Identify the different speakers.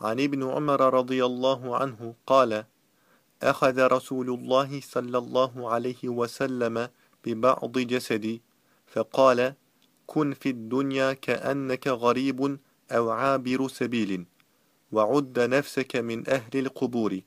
Speaker 1: عن ابن عمر رضي الله عنه قال أخذ رسول الله صلى الله عليه وسلم ببعض جسدي فقال كن في الدنيا كأنك غريب أو عابر سبيل وعد نفسك من أهل القبور.